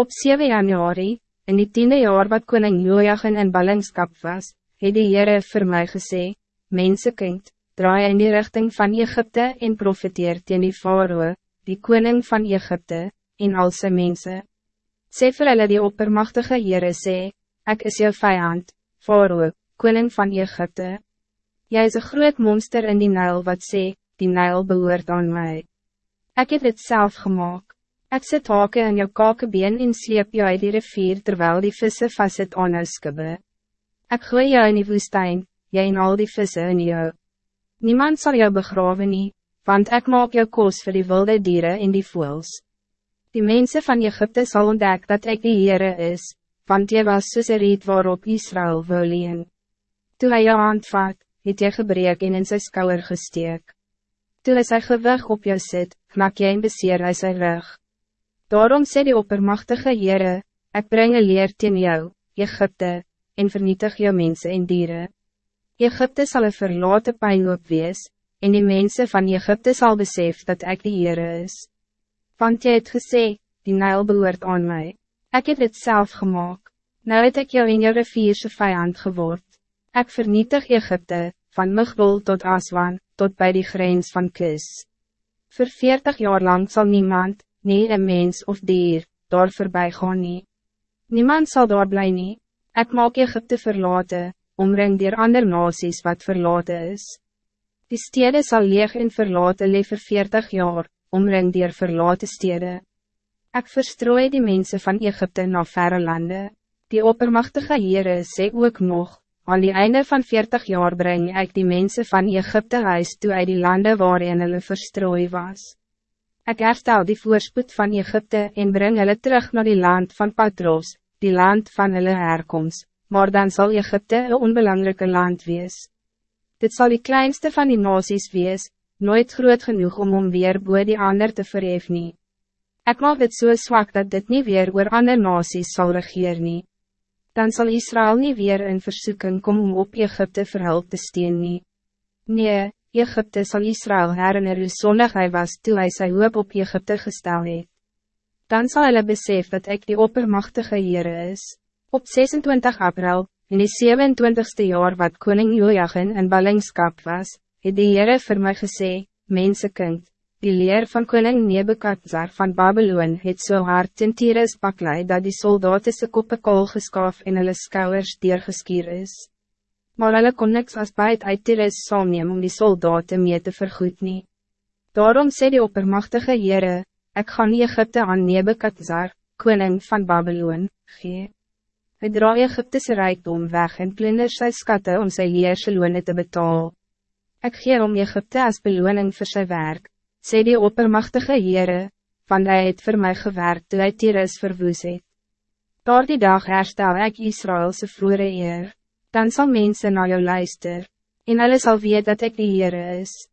Op 7 januari, in die tiende jaar wat koning Joachim in ballingskap was, het die Heere vir my gesê, Mensekind, draai in die richting van Egypte en profiteer teen die Faroe, die koning van Egypte, en al sy mense. Sê vir hulle die oppermachtige Heere sê, Ek is jou vijand, Faroe, koning van Egypte. Jij is een groot monster in die Nijl wat sê, die Nijl behoort aan mij. Ik heb dit zelf gemaakt. Ik zet haken in jou kakebeen en sleep jou uit die rivier terwijl die vissen vast het aan jou skibbe. Ek gooi jou in die woestijn, jy en al die vissen in jou. Niemand zal jou begraven nie, want ik maak jou koos voor die wilde dieren in die voels. Die mensen van Egypte zal ontdek dat ik die Heere is, want jy was soos een riet waarop Israël wil leen. Toe hy jou handvat, het jy gebreek en in sy skouwer gesteek. Toe hy sy gewig op jou sit, knak jy en beseer hy sy rug. Daarom sê die oppermachtige Heere, ik breng een leer teen jou, Egypte, en vernietig jou mensen en dieren. Egypte zal een verlaten pijnloop wees, en die mensen van Egypte zal besef dat ik de Heere is. Want jy het gesê, die Nijl behoort aan mij. Ik heb dit zelf gemaakt. Nou het ik jou in jou rivierse vijand geword. Ik vernietig Egypte, van Migbol tot Aswan, tot bij die grens van Kis. Voor veertig jaar lang zal niemand, nie een mens of dier, daar voorbij gaan nie. Niemand zal daar blij nie, ek maak Egypte verlaten, omring dier ander nasies wat verlaten is. Die stede zal leeg en verlaten leven veertig jaar, omring dier verlaten stede. Ik verstrooi die mensen van Egypte naar verre landen. Die oppermachtige Heere sê ook nog, aan die einde van veertig jaar breng ik die mensen van Egypte huis toe uit die landen waarin hulle verstrooi was. Ik herstel die voorspoed van Egypte en breng hulle terug naar die land van Patros, die land van hulle herkomst, maar dan zal Egypte een onbelangrijke land wees. Dit zal die kleinste van die nasies wees, nooit groot genoeg om om weer boe die ander te verhef nie. Ek maak dit so zwak dat dit niet weer oor ander nasies zal regeer nie. Dan zal Israël niet weer in versoeking komen om op Egypte verhulp te steen nie. Nee, Egypte zal Israël herinner hoe zonnig hij was toen hij zijn hoop op Egypte gestel het. Dan zal hulle besef dat ik die oppermachtige Heere is. Op 26 april, in die 27ste jaar wat koning Joachim in ballingskap was, het die Heere vir my gesê, Mensekind, die leer van koning Nebukadzar van Babylon het so hard ten Tyrus baklei dat die soldaten se koppe kool geskaaf en hulle skouwers deurgeskier is maar hulle kon niks as buit uit Tyrus saamneem om die soldaten mee te vergoed nie. Daarom sê die oppermachtige Heere, ek gaan Egypte aan Nebekadzar, koning van Babylon, gee. Hy draai Egyptese rijkdom weg en plunder sy skatte om sy leerse loone te betaal. Ek gee om Egypte as beloning voor zijn werk, sê die oppermachtige Heere, want hy het vir my gewerkt toe hy Tyrus verwoes het. Door die dag herstel ik Israëlse vroere eer dan zal mensen naar jou luisteren, en hulle zal weet dat ik de Heere is.